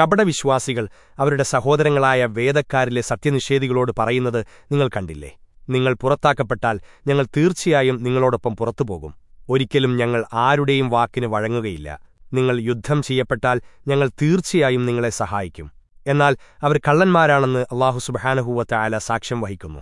കപടവിശ്വാസികൾ അവരുടെ സഹോദരങ്ങളായ വേദക്കാരിലെ സത്യനിഷേധികളോട് പറയുന്നത് നിങ്ങൾ കണ്ടില്ലേ? നിങ്ങൾ പുറത്താക്കപ്പെട്ടാൽ ഞങ്ങൾ തീർച്ചയായും നിങ്ങളോടൊപ്പം പുറത്തുപോകും. ഒരിക്കലും ഞങ്ങൾ ആരുടെയും വാക്കിന് വഴങ്ങുകയില്ല. നിങ്ങൾ യുദ്ധം ചെയ്യപ്പെട്ടാൽ ഞങ്ങൾ തീർച്ചയായും നിങ്ങളെ സഹായിക്കും. എന്നാൽ അവർ കള്ളന്മാരാണെന്ന് അള്ളാഹു സുബഹാനഹൂവത്ത ആല സാക്ഷ്യം വഹിക്കുന്നു.